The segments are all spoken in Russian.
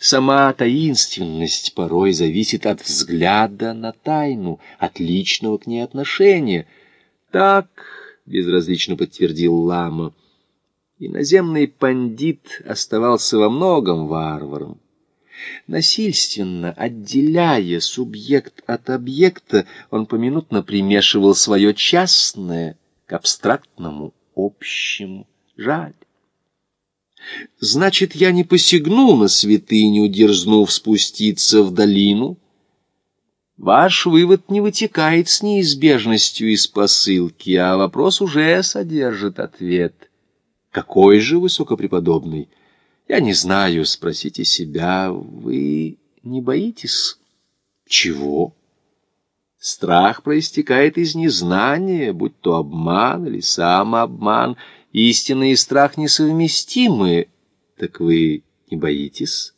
Сама таинственность порой зависит от взгляда на тайну, от личного к ней отношения. Так, безразлично подтвердил лама, иноземный пандит оставался во многом варваром. Насильственно отделяя субъект от объекта, он поминутно примешивал свое частное к абстрактному общему. Жаль. Значит, я не посягнул на святыню, дерзнув спуститься в долину? Ваш вывод не вытекает с неизбежностью из посылки, а вопрос уже содержит ответ. Какой же высокопреподобный? Я не знаю, спросите себя, вы не боитесь? Чего? Страх проистекает из незнания, будь то обман или самообман. Истина и страх несовместимы. Так вы не боитесь?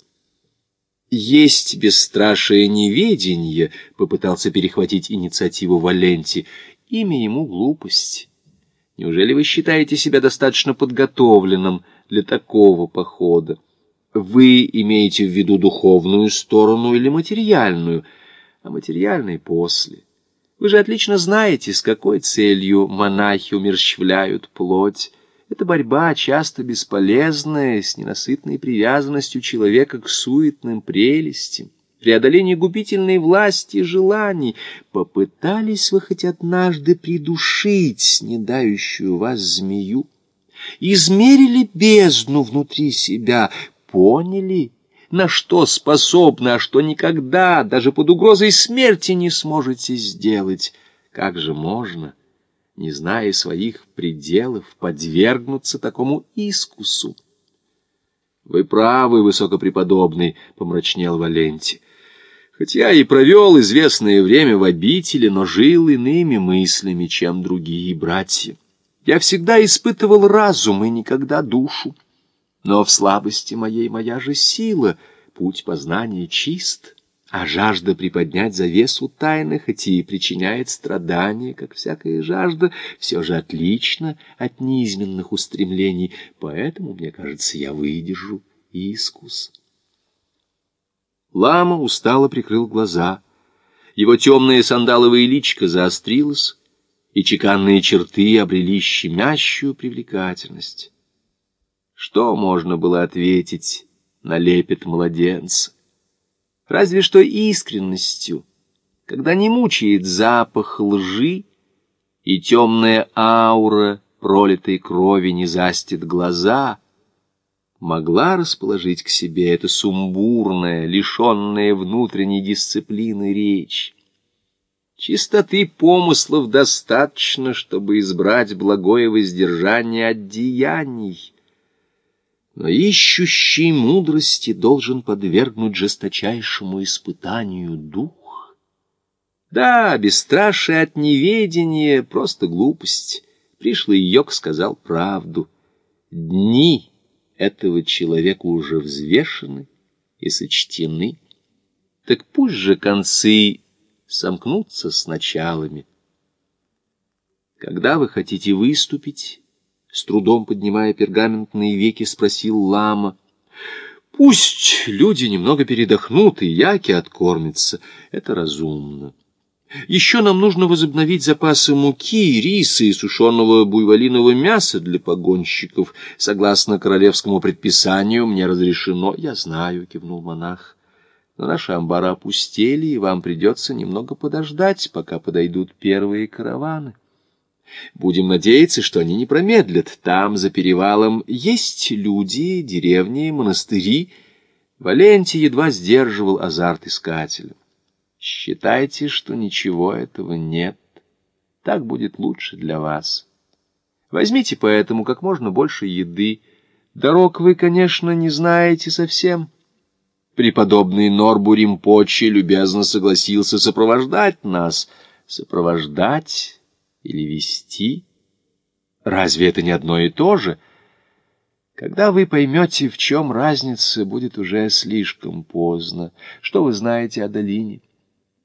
Есть бесстрашие неведение, попытался перехватить инициативу Валенти. Имя ему глупость. Неужели вы считаете себя достаточно подготовленным для такого похода? Вы имеете в виду духовную сторону или материальную – а материальной после. Вы же отлично знаете, с какой целью монахи умерщвляют плоть. Это борьба часто бесполезная, с ненасытной привязанностью человека к суетным прелестям, преодоление губительной власти желаний. Попытались вы хоть однажды придушить снедающую вас змею? Измерили бездну внутри себя, поняли, на что способны, а что никогда, даже под угрозой смерти не сможете сделать. Как же можно, не зная своих пределов, подвергнуться такому искусу? «Вы правы, высокопреподобный», — помрачнел Валенти. «Хотя и провел известное время в обители, но жил иными мыслями, чем другие братья. Я всегда испытывал разум и никогда душу. Но в слабости моей моя же сила, путь познания чист, а жажда приподнять завесу тайны, хоть и причиняет страдания, как всякая жажда, все же отлично от неизменных устремлений, поэтому, мне кажется, я выдержу искус. Лама устало прикрыл глаза. Его темное сандаловое личико заострилось, и чеканные черты обрели щемящую привлекательность. Что можно было ответить на лепет младенца? Разве что искренностью, когда не мучает запах лжи, и темная аура пролитой крови не застит глаза, могла расположить к себе эта сумбурная, лишенная внутренней дисциплины речь. Чистоты помыслов достаточно, чтобы избрать благое воздержание от деяний — но ищущий мудрости должен подвергнуть жесточайшему испытанию дух. Да, бесстрашие от неведения — просто глупость. Пришлый йог сказал правду. Дни этого человека уже взвешены и сочтены. Так пусть же концы сомкнутся с началами. Когда вы хотите выступить, с трудом поднимая пергаментные веки, спросил лама. Пусть люди немного передохнут и яки откормятся. Это разумно. Еще нам нужно возобновить запасы муки, риса и сушеного буйволиного мяса для погонщиков. Согласно королевскому предписанию, мне разрешено... Я знаю, кивнул монах. Но наши амбары опустели, и вам придется немного подождать, пока подойдут первые караваны. Будем надеяться, что они не промедлят. Там, за перевалом, есть люди, деревни, монастыри. Валентий едва сдерживал азарт искателя. Считайте, что ничего этого нет. Так будет лучше для вас. Возьмите поэтому как можно больше еды. Дорог вы, конечно, не знаете совсем. Преподобный Норбу Римпочи любезно согласился сопровождать нас. Сопровождать или вести? Разве это не одно и то же? Когда вы поймете, в чем разница, будет уже слишком поздно. Что вы знаете о долине?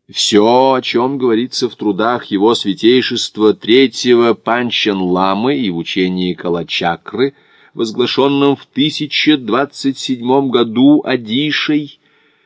Все, о чем говорится в трудах его святейшества третьего Панчан-ламы и в учении Калачакры, возглашенном в 1027 году Адишей,